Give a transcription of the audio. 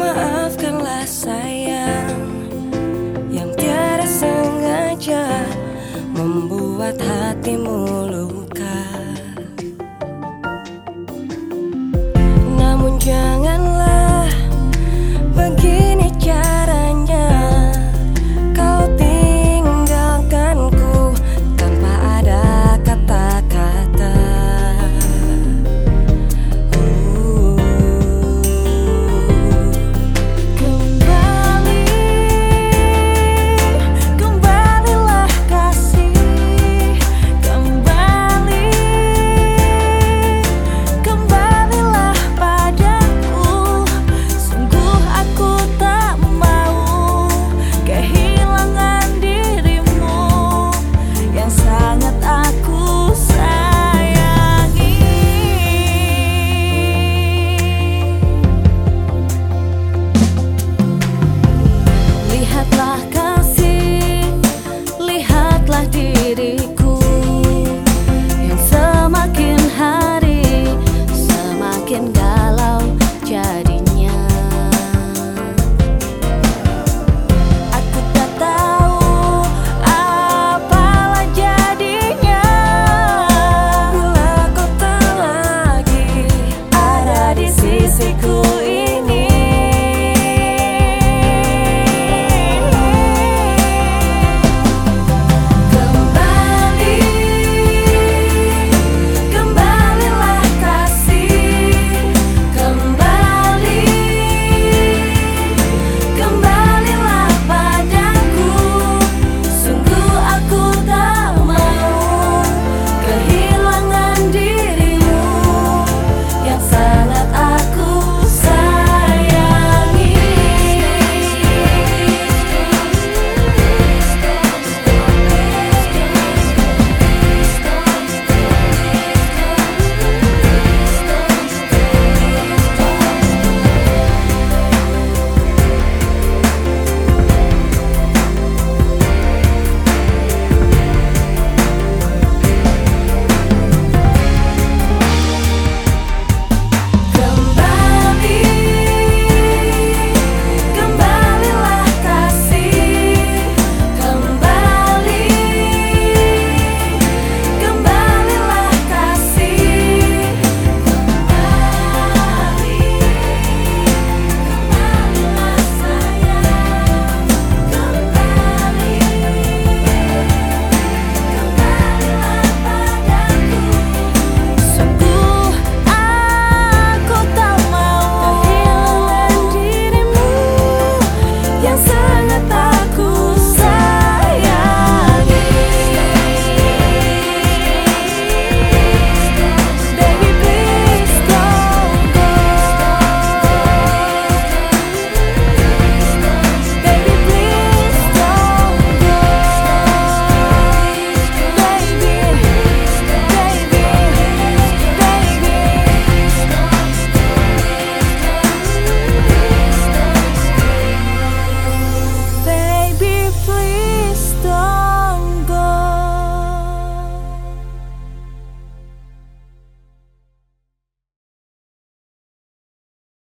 Maafkanlah sayang Yang tiada sengaja membuat hatimu luka take away.